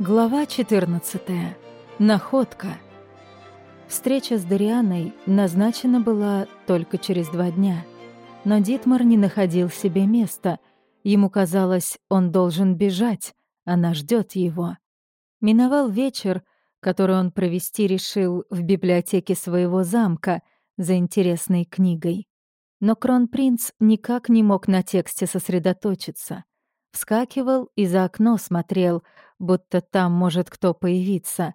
Глава 14. Находка. Встреча с Дарианой назначена была только через два дня. Но Дитмар не находил себе места. Ему казалось, он должен бежать, она ждет его. Миновал вечер, который он провести решил в библиотеке своего замка за интересной книгой. Но кронпринц никак не мог на тексте сосредоточиться. Вскакивал и за окно смотрел, будто там может кто появиться.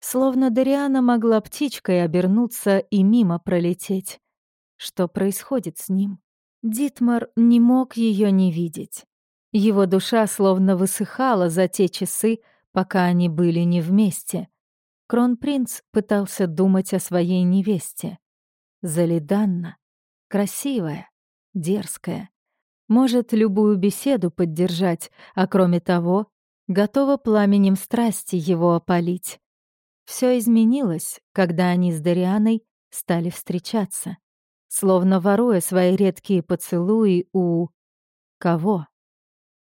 Словно Дариана могла птичкой обернуться и мимо пролететь. Что происходит с ним? Дитмар не мог ее не видеть. Его душа словно высыхала за те часы, пока они были не вместе. Кронпринц пытался думать о своей невесте. Залиданна. Красивая, дерзкая может любую беседу поддержать, а кроме того, готова пламенем страсти его опалить. Все изменилось, когда они с Дарианой стали встречаться, словно воруя свои редкие поцелуи у... кого?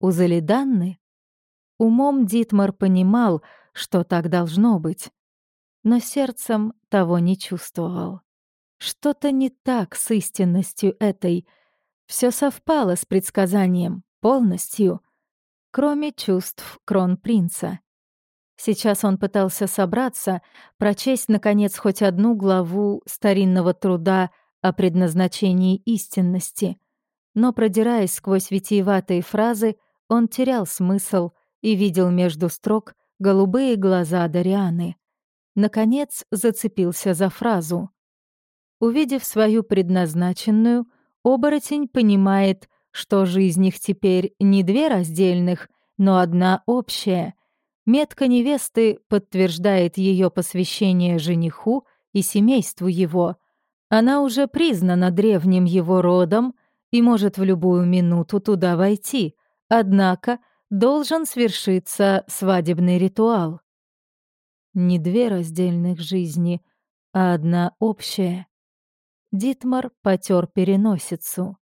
У Залиданны? Умом Дитмар понимал, что так должно быть, но сердцем того не чувствовал. Что-то не так с истинностью этой — все совпало с предсказанием, полностью, кроме чувств кронпринца. Сейчас он пытался собраться, прочесть, наконец, хоть одну главу старинного труда о предназначении истинности. Но, продираясь сквозь витиеватые фразы, он терял смысл и видел между строк голубые глаза Дарианы. Наконец зацепился за фразу. Увидев свою предназначенную — Оборотень понимает, что жизнь их теперь не две раздельных, но одна общая. Метка невесты подтверждает ее посвящение жениху и семейству его. Она уже признана древним его родом и может в любую минуту туда войти, однако должен свершиться свадебный ритуал. Не две раздельных жизни, а одна общая. Дитмар потер переносицу.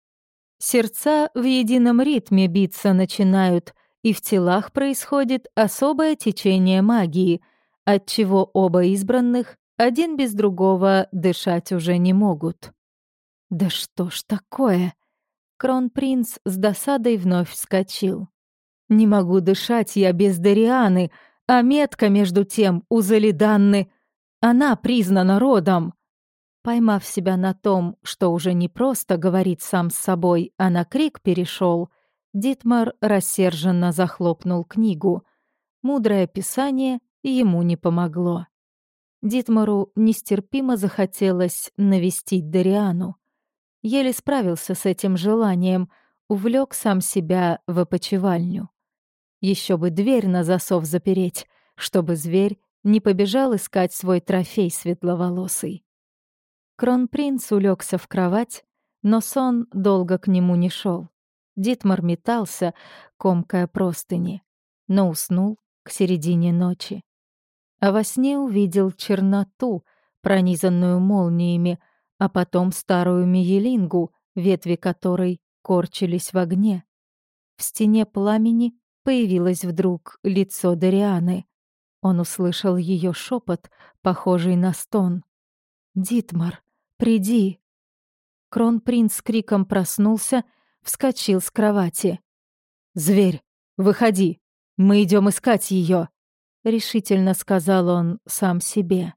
Сердца в едином ритме биться начинают, и в телах происходит особое течение магии, отчего оба избранных один без другого дышать уже не могут. «Да что ж такое?» Кронпринц с досадой вновь вскочил. «Не могу дышать я без Дарианы, а метка, между тем, у Залиданны. Она признана родом. Поймав себя на том, что уже не просто говорит сам с собой, а на крик перешел, Дитмар рассерженно захлопнул книгу. Мудрое писание ему не помогло. Дитмару нестерпимо захотелось навестить Дариану. Еле справился с этим желанием, увлек сам себя в опочивальню. Еще бы дверь на засов запереть, чтобы зверь не побежал искать свой трофей светловолосый. Кронпринц улегся в кровать, но сон долго к нему не шел. Дитмар метался, комкая простыни, но уснул к середине ночи. А во сне увидел черноту, пронизанную молниями, а потом старую миелингу, ветви которой корчились в огне. В стене пламени появилось вдруг лицо Дарианы. Он услышал ее шепот, похожий на стон. «Дитмар, «Приди!» Кронпринц с криком проснулся, вскочил с кровати. «Зверь, выходи! Мы идем искать ее!» Решительно сказал он сам себе.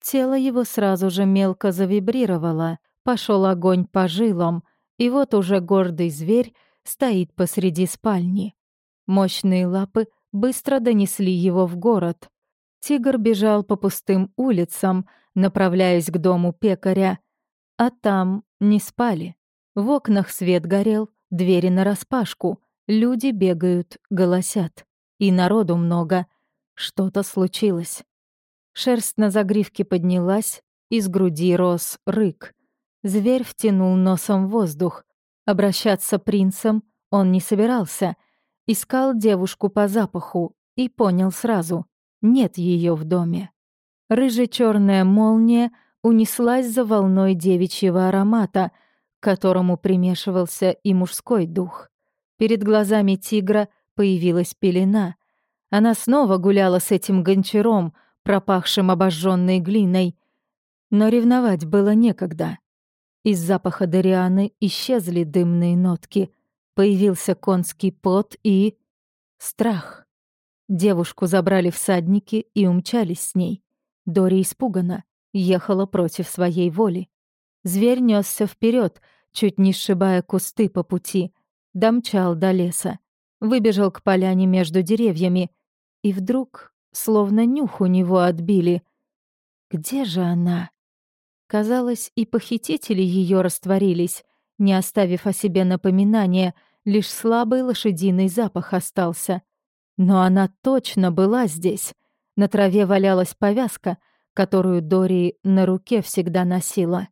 Тело его сразу же мелко завибрировало, пошел огонь по жилам, и вот уже гордый зверь стоит посреди спальни. Мощные лапы быстро донесли его в город. Тигр бежал по пустым улицам, направляясь к дому пекаря, а там не спали. В окнах свет горел, двери нараспашку, люди бегают, голосят. И народу много. Что-то случилось. Шерсть на загривке поднялась, из груди рос рык. Зверь втянул носом воздух. Обращаться принцем он не собирался. Искал девушку по запаху и понял сразу — нет ее в доме. Рыже-черная молния унеслась за волной девичьего аромата, к которому примешивался и мужской дух. Перед глазами тигра появилась пелена, Она снова гуляла с этим гончаром, пропахшим обожженной глиной. Но ревновать было некогда. Из запаха Дарианы исчезли дымные нотки. Появился конский пот и... страх. Девушку забрали всадники и умчались с ней. Дори испугана, ехала против своей воли. Зверь несся вперед, чуть не сшибая кусты по пути, домчал до леса, выбежал к поляне между деревьями, и вдруг, словно нюх у него отбили. Где же она? Казалось, и похитители ее растворились, не оставив о себе напоминания, лишь слабый лошадиный запах остался. Но она точно была здесь. На траве валялась повязка, которую Дори на руке всегда носила.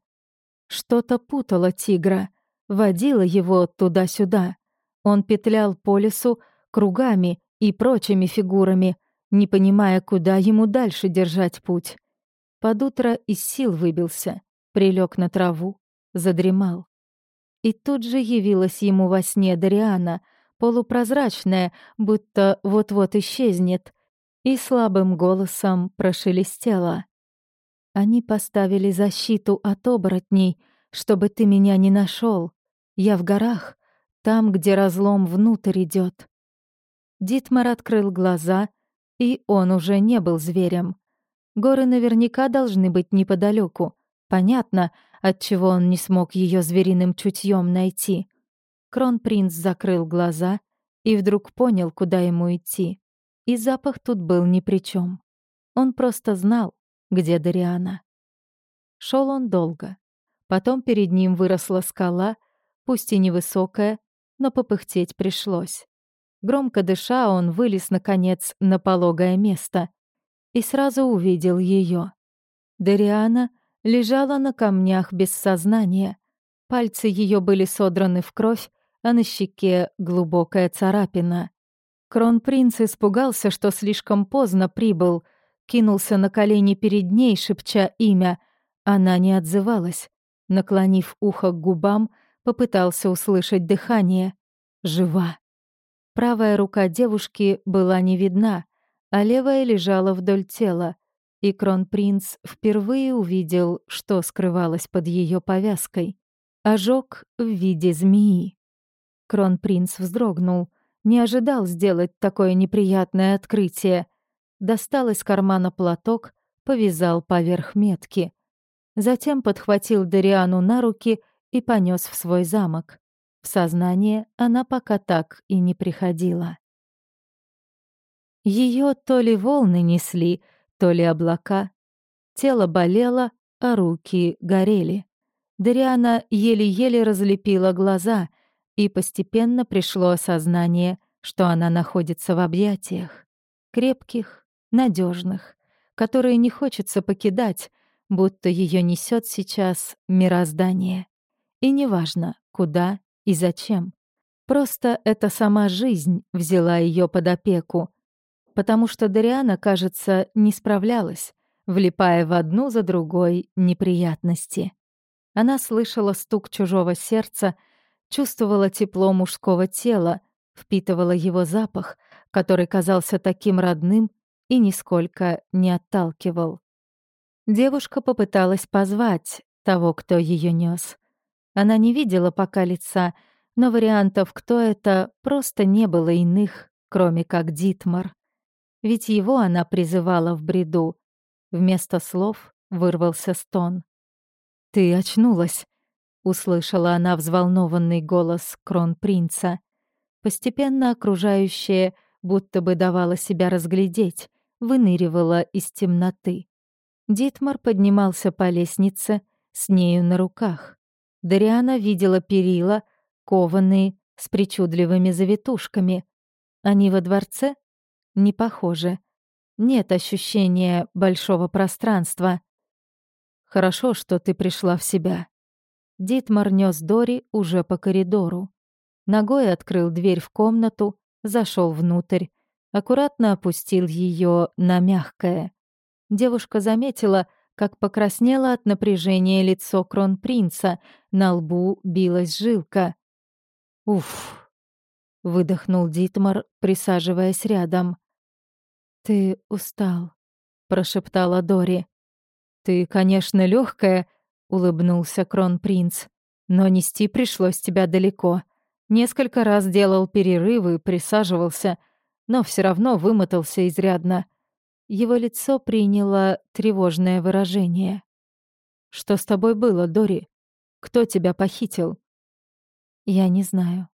Что-то путало тигра, водило его туда-сюда. Он петлял по лесу кругами и прочими фигурами, не понимая, куда ему дальше держать путь. Под утро из сил выбился, прилег на траву, задремал. И тут же явилась ему во сне Дариана, полупрозрачная, будто вот-вот исчезнет, и слабым голосом прошелестела. Они поставили защиту от оборотней, чтобы ты меня не нашел. Я в горах, там, где разлом внутрь идет. Дитмар открыл глаза, и он уже не был зверем. Горы наверняка должны быть неподалеку. Понятно, отчего он не смог ее звериным чутьем найти. Кронпринц закрыл глаза и вдруг понял, куда ему идти. И запах тут был ни при чем. Он просто знал, где Дариана. Шел он долго. Потом перед ним выросла скала, пусть и невысокая, но попыхтеть пришлось. Громко дыша, он вылез, наконец, на пологое место и сразу увидел ее. Дариана лежала на камнях без сознания. Пальцы ее были содраны в кровь, а на щеке глубокая царапина. Кронпринц испугался, что слишком поздно прибыл, кинулся на колени перед ней, шепча имя. Она не отзывалась. Наклонив ухо к губам, попытался услышать дыхание. Жива. Правая рука девушки была не видна, а левая лежала вдоль тела, и кронпринц впервые увидел, что скрывалось под ее повязкой. Ожог в виде змеи. Кронпринц вздрогнул, не ожидал сделать такое неприятное открытие достал из кармана платок, повязал поверх метки. Затем подхватил Дариану на руки и понес в свой замок. В сознание она пока так и не приходила. Ее то ли волны несли, то ли облака. Тело болело, а руки горели. Дариана еле-еле разлепила глаза, и постепенно пришло осознание, что она находится в объятиях. Крепких, надежных, которые не хочется покидать, будто ее несет сейчас мироздание. И неважно, куда и зачем. Просто эта сама жизнь взяла ее под опеку, потому что Дариана, кажется, не справлялась, влипая в одну за другой неприятности. Она слышала стук чужого сердца, чувствовала тепло мужского тела, впитывала его запах, который казался таким родным и нисколько не отталкивал. Девушка попыталась позвать того, кто ее нес. Она не видела пока лица, но вариантов, кто это, просто не было иных, кроме как Дитмар. Ведь его она призывала в бреду. Вместо слов вырвался стон. «Ты очнулась», — услышала она взволнованный голос кронпринца. Постепенно окружающее будто бы давало себя разглядеть, выныривала из темноты. Дитмар поднимался по лестнице с нею на руках. Дариана видела перила, кованые, с причудливыми завитушками. Они во дворце? Не похоже. Нет ощущения большого пространства. «Хорошо, что ты пришла в себя». Дитмар нёс Дори уже по коридору. Ногой открыл дверь в комнату, зашел внутрь, аккуратно опустил ее на мягкое. Девушка заметила, как покраснело от напряжения лицо кронпринца, на лбу билась жилка. «Уф!» — выдохнул Дитмар, присаживаясь рядом. «Ты устал», — прошептала Дори. «Ты, конечно, легкая, улыбнулся кронпринц. «Но нести пришлось тебя далеко. Несколько раз делал перерывы, присаживался, но все равно вымотался изрядно. Его лицо приняло тревожное выражение. «Что с тобой было, Дори? Кто тебя похитил?» «Я не знаю».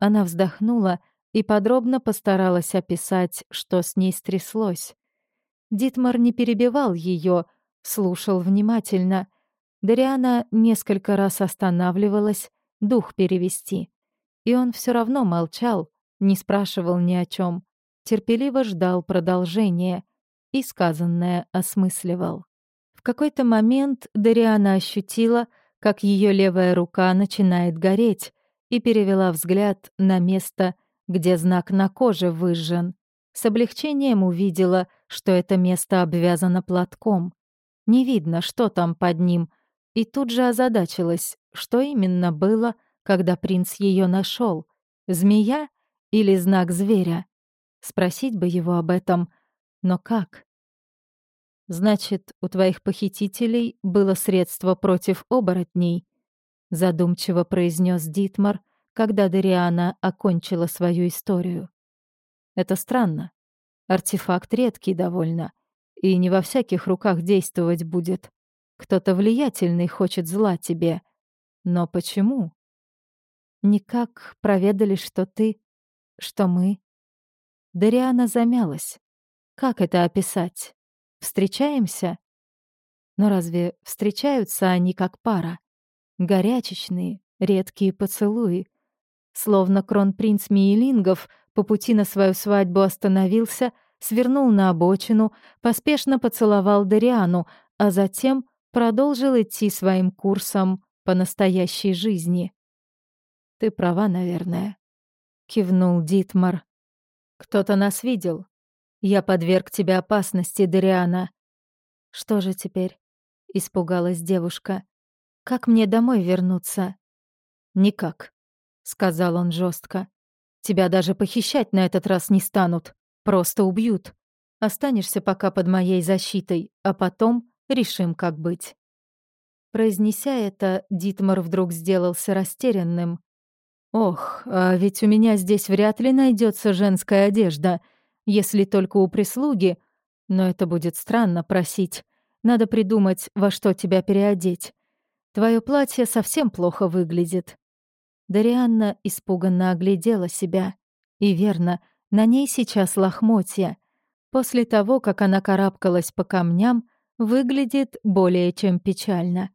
Она вздохнула и подробно постаралась описать, что с ней стряслось. Дитмар не перебивал ее, слушал внимательно. Дариана несколько раз останавливалась, дух перевести. И он все равно молчал, не спрашивал ни о чем, терпеливо ждал продолжения, и сказанное осмысливал. В какой-то момент Дариана ощутила, как ее левая рука начинает гореть, и перевела взгляд на место, где знак на коже выжжен. С облегчением увидела, что это место обвязано платком. Не видно, что там под ним, и тут же озадачилась, что именно было, когда принц ее нашел: Змея или знак зверя? Спросить бы его об этом — но как? Значит, у твоих похитителей было средство против оборотней, задумчиво произнес Дитмар, когда Дариана окончила свою историю. Это странно. Артефакт редкий довольно, и не во всяких руках действовать будет. Кто-то влиятельный хочет зла тебе. Но почему? Никак проведали, что ты, что мы. Дариана замялась. Как это описать? Встречаемся? Но разве встречаются они как пара? Горячечные, редкие поцелуи. Словно кронпринц Миелингов по пути на свою свадьбу остановился, свернул на обочину, поспешно поцеловал Дариану, а затем продолжил идти своим курсом по настоящей жизни. «Ты права, наверное», — кивнул Дитмар. «Кто-то нас видел, я подверг тебя опасности, Дариана. Что же теперь? Испугалась девушка. Как мне домой вернуться? Никак, сказал он жестко. Тебя даже похищать на этот раз не станут. Просто убьют. Останешься пока под моей защитой, а потом решим, как быть. Произнеся это, Дитмар вдруг сделался растерянным. «Ох, а ведь у меня здесь вряд ли найдется женская одежда если только у прислуги, но это будет странно просить. Надо придумать, во что тебя переодеть. Твое платье совсем плохо выглядит». Дарианна испуганно оглядела себя. И верно, на ней сейчас лохмотья. После того, как она карабкалась по камням, выглядит более чем печально.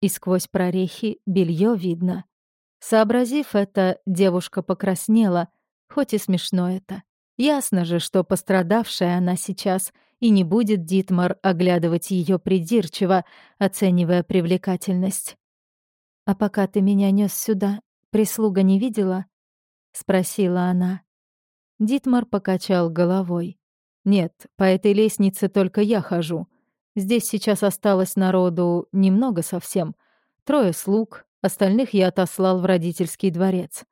И сквозь прорехи белье видно. Сообразив это, девушка покраснела, хоть и смешно это. Ясно же, что пострадавшая она сейчас, и не будет Дитмар оглядывать ее придирчиво, оценивая привлекательность. «А пока ты меня нес сюда, прислуга не видела?» — спросила она. Дитмар покачал головой. «Нет, по этой лестнице только я хожу. Здесь сейчас осталось народу немного совсем. Трое слуг, остальных я отослал в родительский дворец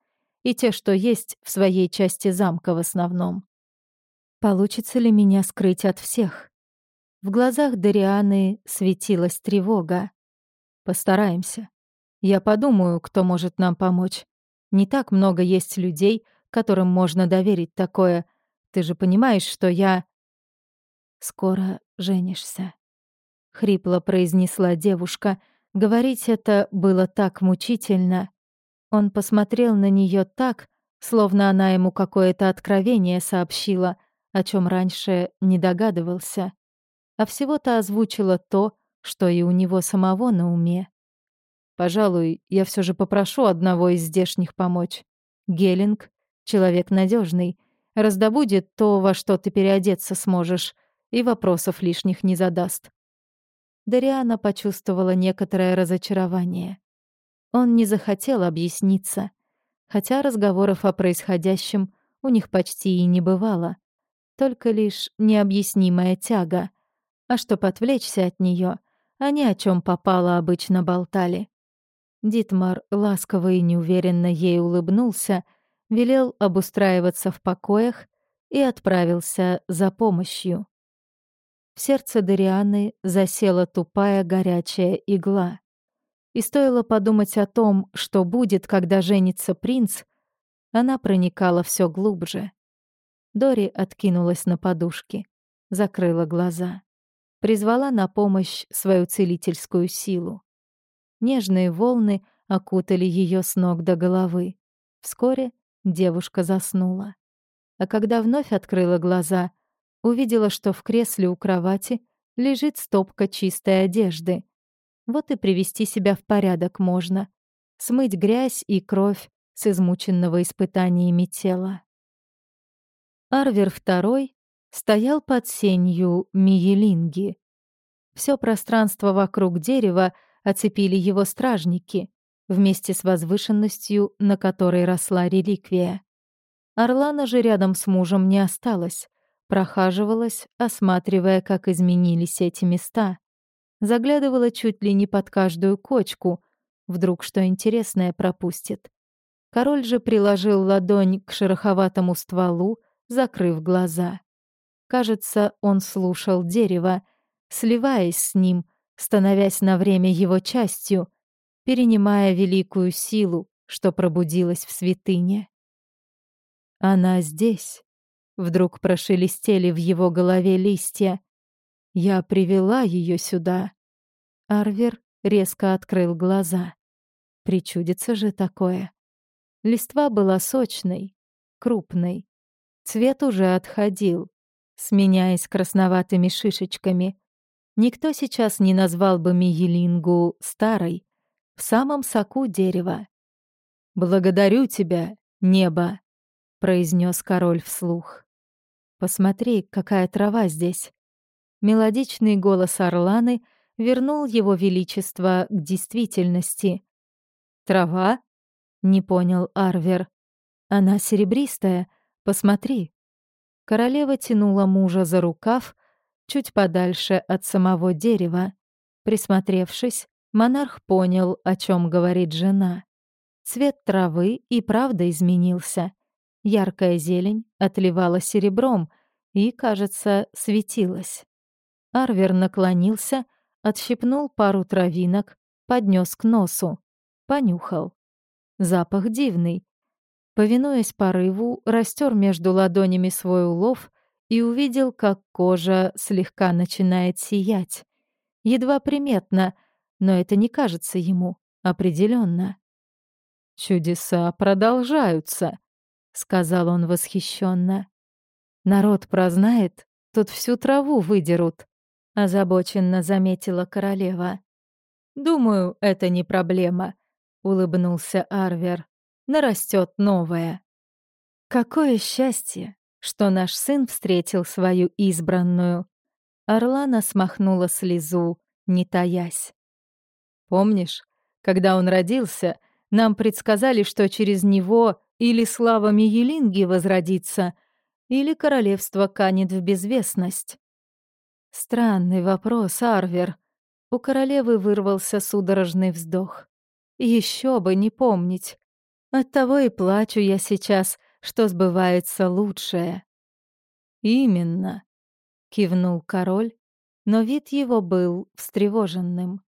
и те, что есть в своей части замка в основном. Получится ли меня скрыть от всех? В глазах Дарианы светилась тревога. Постараемся. Я подумаю, кто может нам помочь. Не так много есть людей, которым можно доверить такое. Ты же понимаешь, что я... Скоро женишься. Хрипло произнесла девушка. Говорить это было так мучительно. Он посмотрел на нее так, словно она ему какое-то откровение сообщила, о чем раньше не догадывался. А всего-то озвучила то, что и у него самого на уме. «Пожалуй, я все же попрошу одного из здешних помочь. Геллинг — человек надежный, раздобудет то, во что ты переодеться сможешь, и вопросов лишних не задаст». Дариана почувствовала некоторое разочарование. Он не захотел объясниться, хотя разговоров о происходящем у них почти и не бывало. Только лишь необъяснимая тяга. А чтобы отвлечься от нее, они о чем попало обычно болтали. Дитмар ласково и неуверенно ей улыбнулся, велел обустраиваться в покоях и отправился за помощью. В сердце Дарианы засела тупая горячая игла. И стоило подумать о том, что будет, когда женится принц, она проникала все глубже. Дори откинулась на подушки, закрыла глаза, призвала на помощь свою целительскую силу. Нежные волны окутали ее с ног до головы. Вскоре девушка заснула. А когда вновь открыла глаза, увидела, что в кресле у кровати лежит стопка чистой одежды. Вот и привести себя в порядок можно. Смыть грязь и кровь с измученного испытаниями тела. Арвер II стоял под сенью Миелинги. Все пространство вокруг дерева оцепили его стражники вместе с возвышенностью, на которой росла реликвия. Орлана же рядом с мужем не осталась, прохаживалась, осматривая, как изменились эти места. Заглядывала чуть ли не под каждую кочку, вдруг что интересное пропустит. Король же приложил ладонь к шероховатому стволу, закрыв глаза. Кажется, он слушал дерево, сливаясь с ним, становясь на время его частью, перенимая великую силу, что пробудилась в святыне. Она здесь. Вдруг прошелестели в его голове листья. Я привела ее сюда. Арвер резко открыл глаза. Причудится же такое. Листва была сочной, крупной. Цвет уже отходил, сменяясь красноватыми шишечками. Никто сейчас не назвал бы Миелингу старой, в самом соку дерева. «Благодарю тебя, небо», — произнес король вслух. «Посмотри, какая трава здесь». Мелодичный голос Орланы вернул его величество к действительности. «Трава?» — не понял Арвер. «Она серебристая. Посмотри». Королева тянула мужа за рукав чуть подальше от самого дерева. Присмотревшись, монарх понял, о чем говорит жена. Цвет травы и правда изменился. Яркая зелень отливала серебром и, кажется, светилась. Арвер наклонился, отщипнул пару травинок, поднес к носу, понюхал. Запах дивный. Повинуясь порыву, растер между ладонями свой улов и увидел, как кожа слегка начинает сиять. Едва приметно, но это не кажется ему определенно. «Чудеса продолжаются», сказал он восхищенно. Народ прознает, тут всю траву выдерут, озабоченно заметила королева. Думаю, это не проблема, улыбнулся Арвер. Нарастет новое. Какое счастье, что наш сын встретил свою избранную. Орлана смахнула слезу, не таясь. Помнишь, когда он родился, нам предсказали, что через него или слава Миелинги возродится, или королевство канет в безвестность. Странный вопрос, Арвер. У королевы вырвался судорожный вздох. Еще бы не помнить. Оттого и плачу я сейчас, что сбывается лучшее. Именно, кивнул король, но вид его был встревоженным.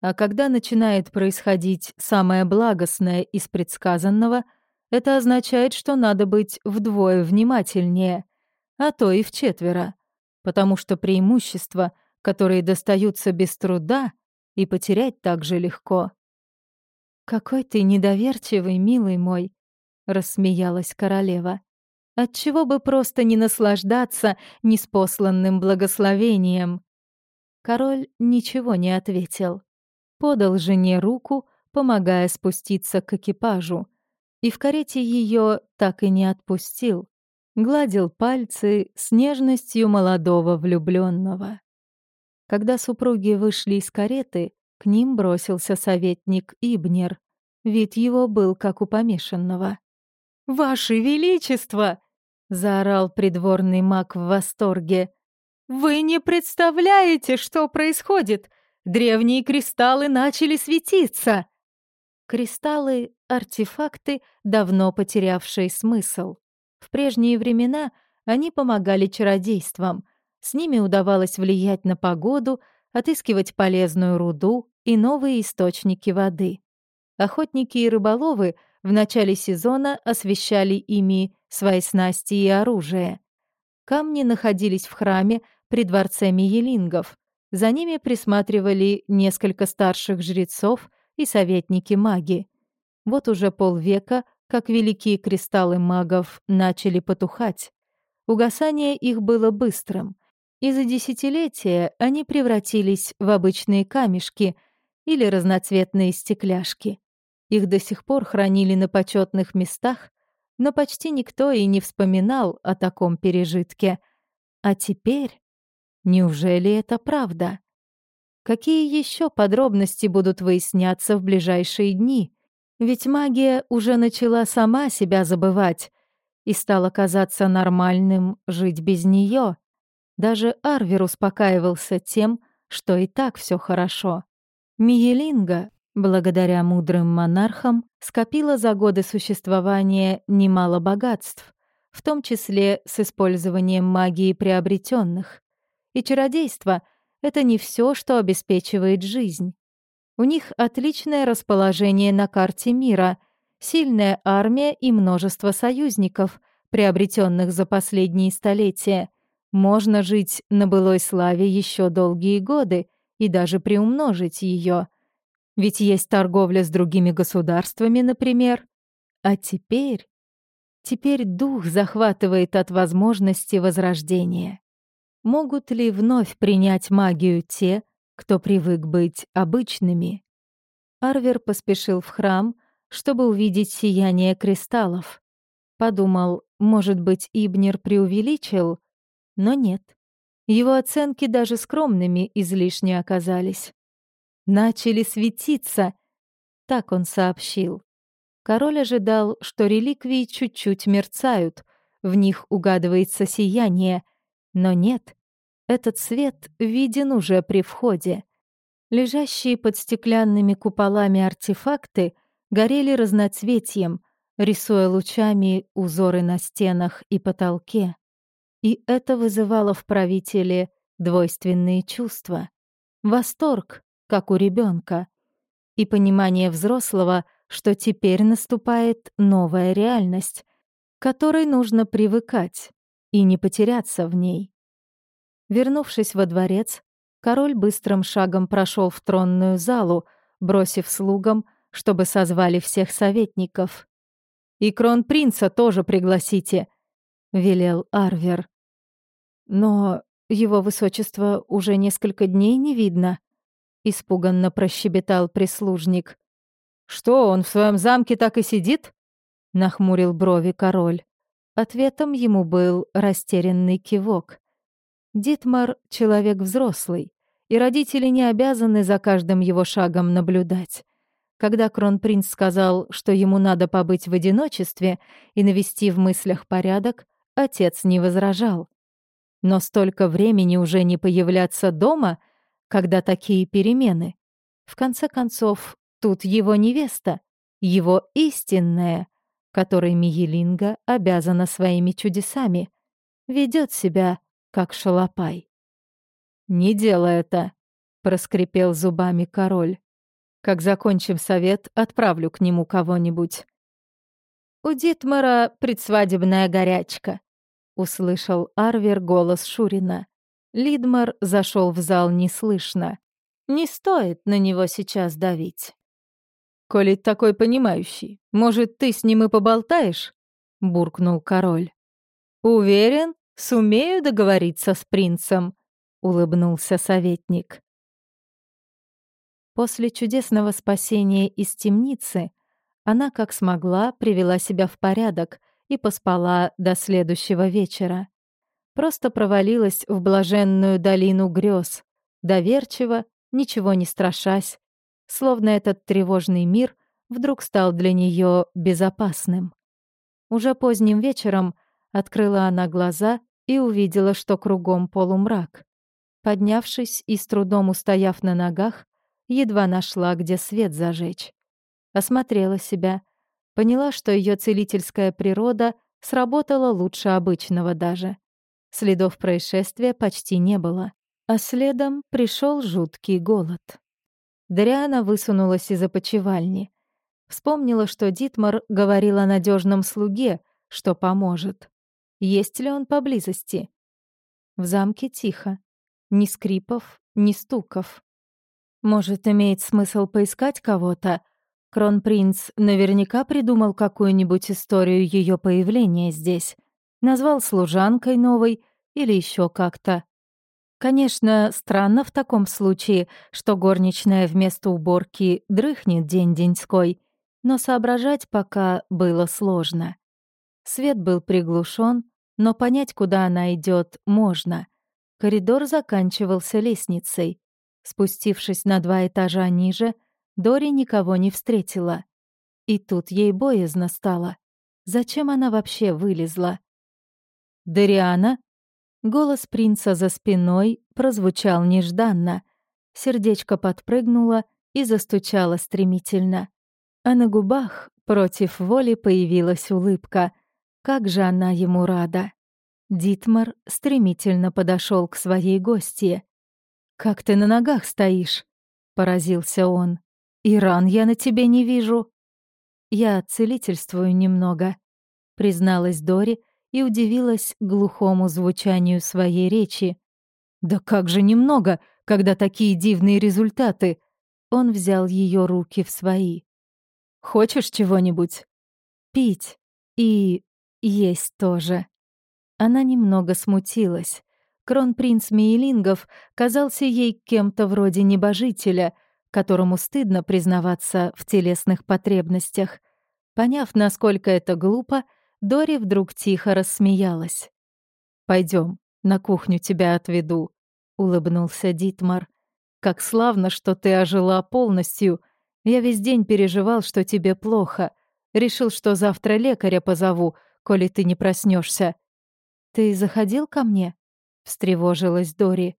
А когда начинает происходить самое благостное из предсказанного — это означает, что надо быть вдвое внимательнее, а то и в четверо, потому что преимущества, которые достаются без труда, и потерять так же легко. «Какой ты недоверчивый, милый мой!» — рассмеялась королева. «Отчего бы просто не наслаждаться неспосланным благословением?» Король ничего не ответил. Подал жене руку, помогая спуститься к экипажу и в карете ее так и не отпустил, гладил пальцы с нежностью молодого влюбленного. Когда супруги вышли из кареты, к ним бросился советник Ибнер. Вид его был как у помешанного. «Ваше Величество!» — заорал придворный маг в восторге. «Вы не представляете, что происходит! Древние кристаллы начали светиться!» Кристаллы — артефакты, давно потерявшие смысл. В прежние времена они помогали чародействам. С ними удавалось влиять на погоду, отыскивать полезную руду и новые источники воды. Охотники и рыболовы в начале сезона освещали ими свои снасти и оружие. Камни находились в храме при дворце Миелингов. За ними присматривали несколько старших жрецов и советники-маги. Вот уже полвека, как великие кристаллы магов начали потухать. Угасание их было быстрым, и за десятилетия они превратились в обычные камешки или разноцветные стекляшки. Их до сих пор хранили на почетных местах, но почти никто и не вспоминал о таком пережитке. А теперь... Неужели это правда? Какие еще подробности будут выясняться в ближайшие дни? Ведь магия уже начала сама себя забывать и стало казаться нормальным жить без нее. Даже Арвер успокаивался тем, что и так все хорошо. Миелинга, благодаря мудрым монархам, скопила за годы существования немало богатств, в том числе с использованием магии приобретенных. И чародейство — это не все, что обеспечивает жизнь. У них отличное расположение на карте мира, сильная армия и множество союзников, приобретенных за последние столетия. Можно жить на былой славе еще долгие годы и даже приумножить ее. Ведь есть торговля с другими государствами, например. А теперь... Теперь дух захватывает от возможности возрождения. Могут ли вновь принять магию те, кто привык быть обычными? Арвер поспешил в храм, чтобы увидеть сияние кристаллов. Подумал, может быть, Ибнер преувеличил, но нет. Его оценки даже скромными излишне оказались. «Начали светиться», — так он сообщил. Король ожидал, что реликвии чуть-чуть мерцают, в них угадывается сияние, но нет, этот свет виден уже при входе. Лежащие под стеклянными куполами артефакты горели разноцветием, рисуя лучами узоры на стенах и потолке. И это вызывало в правителе двойственные чувства. Восторг, как у ребенка, и понимание взрослого, что теперь наступает новая реальность, которой нужно привыкать и не потеряться в ней. Вернувшись во дворец, король быстрым шагом прошел в тронную залу, бросив слугам, чтобы созвали всех советников. «И кронпринца тоже пригласите», — велел Арвер. «Но его высочество уже несколько дней не видно», — испуганно прощебетал прислужник. «Что, он в своем замке так и сидит?» — нахмурил брови король. Ответом ему был растерянный кивок. Дитмар — человек взрослый, и родители не обязаны за каждым его шагом наблюдать. Когда кронпринц сказал, что ему надо побыть в одиночестве и навести в мыслях порядок, отец не возражал. Но столько времени уже не появляться дома, когда такие перемены. В конце концов, тут его невеста, его истинная, которой Миелинга обязана своими чудесами, ведет себя как шалопай. «Не делай это», — проскрипел зубами король. «Как закончим совет, отправлю к нему кого-нибудь». «У Дитмара предсвадебная горячка», — услышал Арвер голос Шурина. Лидмар зашел в зал неслышно. «Не стоит на него сейчас давить». «Коли такой понимающий, может, ты с ним и поболтаешь?» — буркнул король. «Уверен?» Сумею договориться с принцем», — улыбнулся советник. После чудесного спасения из темницы она, как смогла, привела себя в порядок и поспала до следующего вечера. Просто провалилась в блаженную долину грез, доверчиво, ничего не страшась, словно этот тревожный мир вдруг стал для нее безопасным. Уже поздним вечером Открыла она глаза и увидела, что кругом полумрак. Поднявшись и с трудом устояв на ногах, едва нашла, где свет зажечь. Осмотрела себя, поняла, что ее целительская природа сработало лучше обычного даже. Следов происшествия почти не было, а следом пришел жуткий голод. Дариана высунулась из опочивальни. Вспомнила, что Дитмар говорил о надежном слуге, что поможет. Есть ли он поблизости? В замке тихо. Ни скрипов, ни стуков. Может, имеет смысл поискать кого-то? Кронпринц наверняка придумал какую-нибудь историю ее появления здесь. Назвал служанкой новой или еще как-то. Конечно, странно в таком случае, что горничная вместо уборки дрыхнет день-деньской, но соображать пока было сложно. Свет был приглушен, но понять, куда она идет, можно. Коридор заканчивался лестницей. Спустившись на два этажа ниже, Дори никого не встретила. И тут ей боязно стало. Зачем она вообще вылезла? «Дориана?» Голос принца за спиной прозвучал нежданно. Сердечко подпрыгнуло и застучало стремительно. А на губах против воли появилась улыбка. Как же она ему рада. Дитмар стремительно подошел к своей гостье. «Как ты на ногах стоишь?» — поразился он. «И ран я на тебе не вижу». «Я целительствую немного», — призналась Дори, — и удивилась глухому звучанию своей речи. «Да как же немного, когда такие дивные результаты!» Он взял ее руки в свои. «Хочешь чего-нибудь?» «Пить. И есть тоже». Она немного смутилась. Кронпринц Мейлингов казался ей кем-то вроде небожителя, которому стыдно признаваться в телесных потребностях. Поняв, насколько это глупо, Дори вдруг тихо рассмеялась. Пойдем, на кухню тебя отведу», — улыбнулся Дитмар. «Как славно, что ты ожила полностью. Я весь день переживал, что тебе плохо. Решил, что завтра лекаря позову, коли ты не проснешься. «Ты заходил ко мне?» — встревожилась Дори.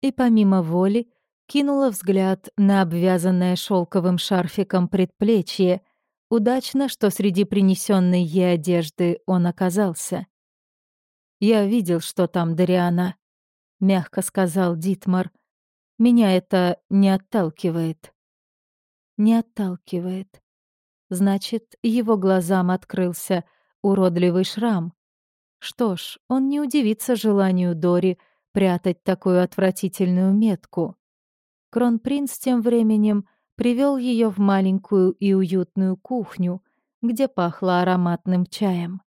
И помимо воли кинула взгляд на обвязанное шелковым шарфиком предплечье — Удачно, что среди принесенной ей одежды он оказался. «Я видел, что там Дариана», — мягко сказал Дитмар. «Меня это не отталкивает». «Не отталкивает». Значит, его глазам открылся уродливый шрам. Что ж, он не удивится желанию Дори прятать такую отвратительную метку. Кронпринц тем временем привел ее в маленькую и уютную кухню, где пахло ароматным чаем.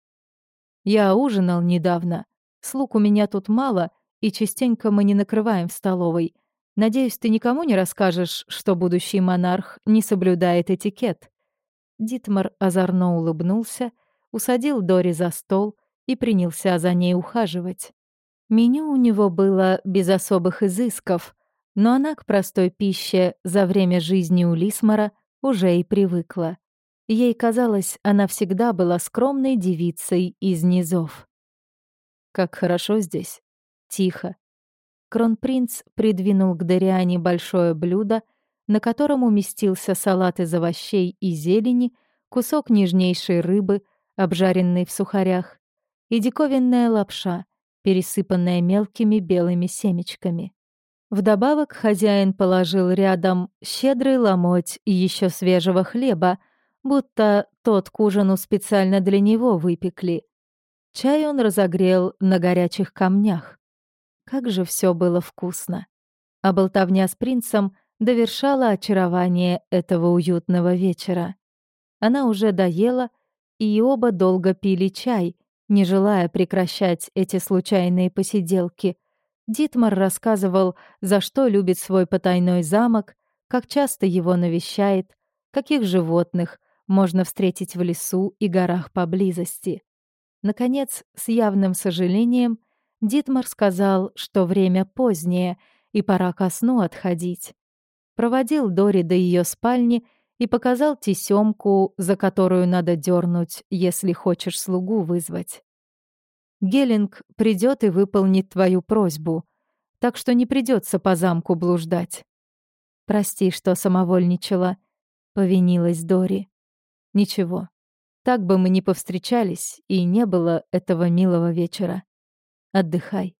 «Я ужинал недавно. Слуг у меня тут мало, и частенько мы не накрываем в столовой. Надеюсь, ты никому не расскажешь, что будущий монарх не соблюдает этикет». Дитмар озорно улыбнулся, усадил Дори за стол и принялся за ней ухаживать. Меню у него было без особых изысков, но она к простой пище за время жизни у Лисмара уже и привыкла. Ей казалось, она всегда была скромной девицей из низов. «Как хорошо здесь. Тихо». Кронпринц придвинул к Дариане большое блюдо, на котором уместился салат из овощей и зелени, кусок нежнейшей рыбы, обжаренной в сухарях, и диковинная лапша, пересыпанная мелкими белыми семечками. Вдобавок хозяин положил рядом щедрый ломоть и еще свежего хлеба, будто тот к ужину специально для него выпекли. Чай он разогрел на горячих камнях. Как же все было вкусно. А болтовня с принцем довершала очарование этого уютного вечера. Она уже доела, и оба долго пили чай, не желая прекращать эти случайные посиделки — Дитмар рассказывал, за что любит свой потайной замок, как часто его навещает, каких животных можно встретить в лесу и горах поблизости. Наконец, с явным сожалением, Дитмар сказал, что время позднее и пора ко сну отходить. Проводил Дори до ее спальни и показал тесемку, за которую надо дернуть, если хочешь слугу вызвать. Геллинг придет и выполнит твою просьбу, так что не придется по замку блуждать. Прости, что самовольничала, повинилась Дори. Ничего. Так бы мы не повстречались, и не было этого милого вечера. Отдыхай.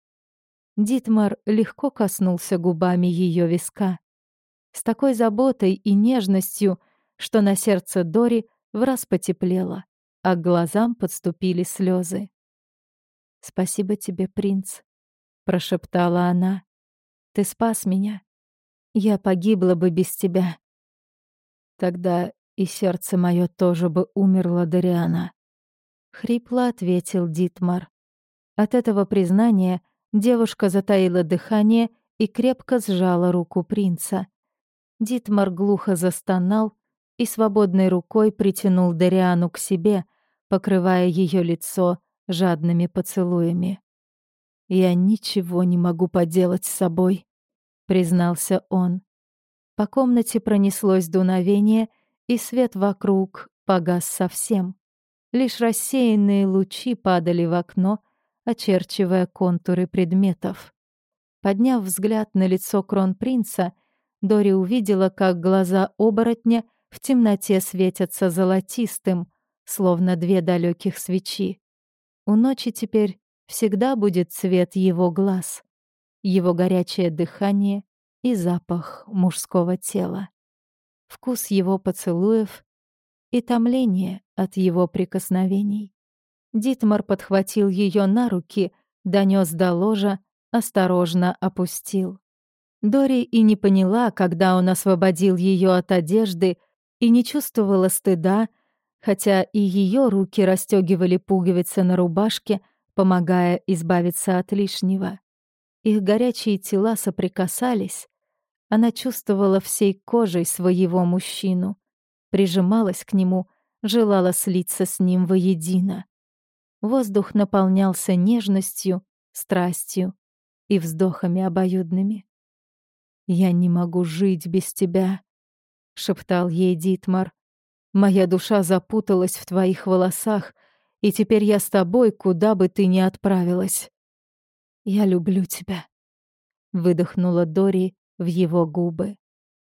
Дитмар легко коснулся губами ее виска. С такой заботой и нежностью, что на сердце Дори враз потеплело, а к глазам подступили слезы. «Спасибо тебе, принц», — прошептала она. «Ты спас меня. Я погибла бы без тебя». Тогда и сердце мое тоже бы умерло, Дариана. Хрипло ответил Дитмар. От этого признания девушка затаила дыхание и крепко сжала руку принца. Дитмар глухо застонал и свободной рукой притянул Дариану к себе, покрывая ее лицо жадными поцелуями. «Я ничего не могу поделать с собой», — признался он. По комнате пронеслось дуновение, и свет вокруг погас совсем. Лишь рассеянные лучи падали в окно, очерчивая контуры предметов. Подняв взгляд на лицо кронпринца, Дори увидела, как глаза оборотня в темноте светятся золотистым, словно две далеких свечи. У ночи теперь всегда будет цвет его глаз, его горячее дыхание и запах мужского тела, вкус его поцелуев и томление от его прикосновений. Дитмар подхватил ее на руки, донес до ложа, осторожно опустил. Дори и не поняла, когда он освободил ее от одежды, и не чувствовала стыда, хотя и ее руки расстегивали пуговицы на рубашке, помогая избавиться от лишнего. Их горячие тела соприкасались. Она чувствовала всей кожей своего мужчину, прижималась к нему, желала слиться с ним воедино. Воздух наполнялся нежностью, страстью и вздохами обоюдными. «Я не могу жить без тебя», — шептал ей Дитмар. Моя душа запуталась в твоих волосах, и теперь я с тобой, куда бы ты ни отправилась. Я люблю тебя, выдохнула Дори в его губы.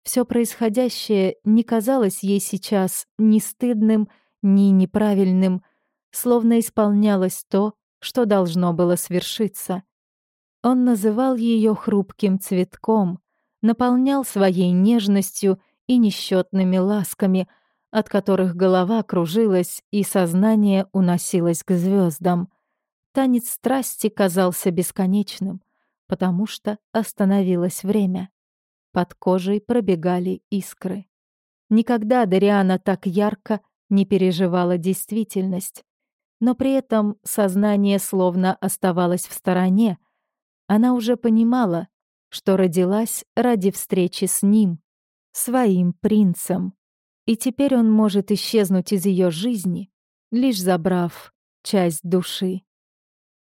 Все происходящее не казалось ей сейчас ни стыдным, ни неправильным, словно исполнялось то, что должно было свершиться. Он называл ее хрупким цветком, наполнял своей нежностью и несчетными ласками — от которых голова кружилась и сознание уносилось к звездам. Танец страсти казался бесконечным, потому что остановилось время. Под кожей пробегали искры. Никогда Дариана так ярко не переживала действительность, но при этом сознание словно оставалось в стороне. Она уже понимала, что родилась ради встречи с ним, своим принцем и теперь он может исчезнуть из ее жизни, лишь забрав часть души.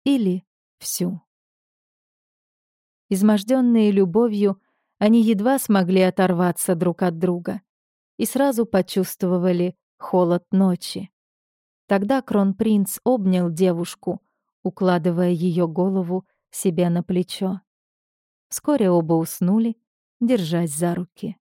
Или всю. Изможденные любовью, они едва смогли оторваться друг от друга и сразу почувствовали холод ночи. Тогда кронпринц обнял девушку, укладывая ее голову себе на плечо. Вскоре оба уснули, держась за руки.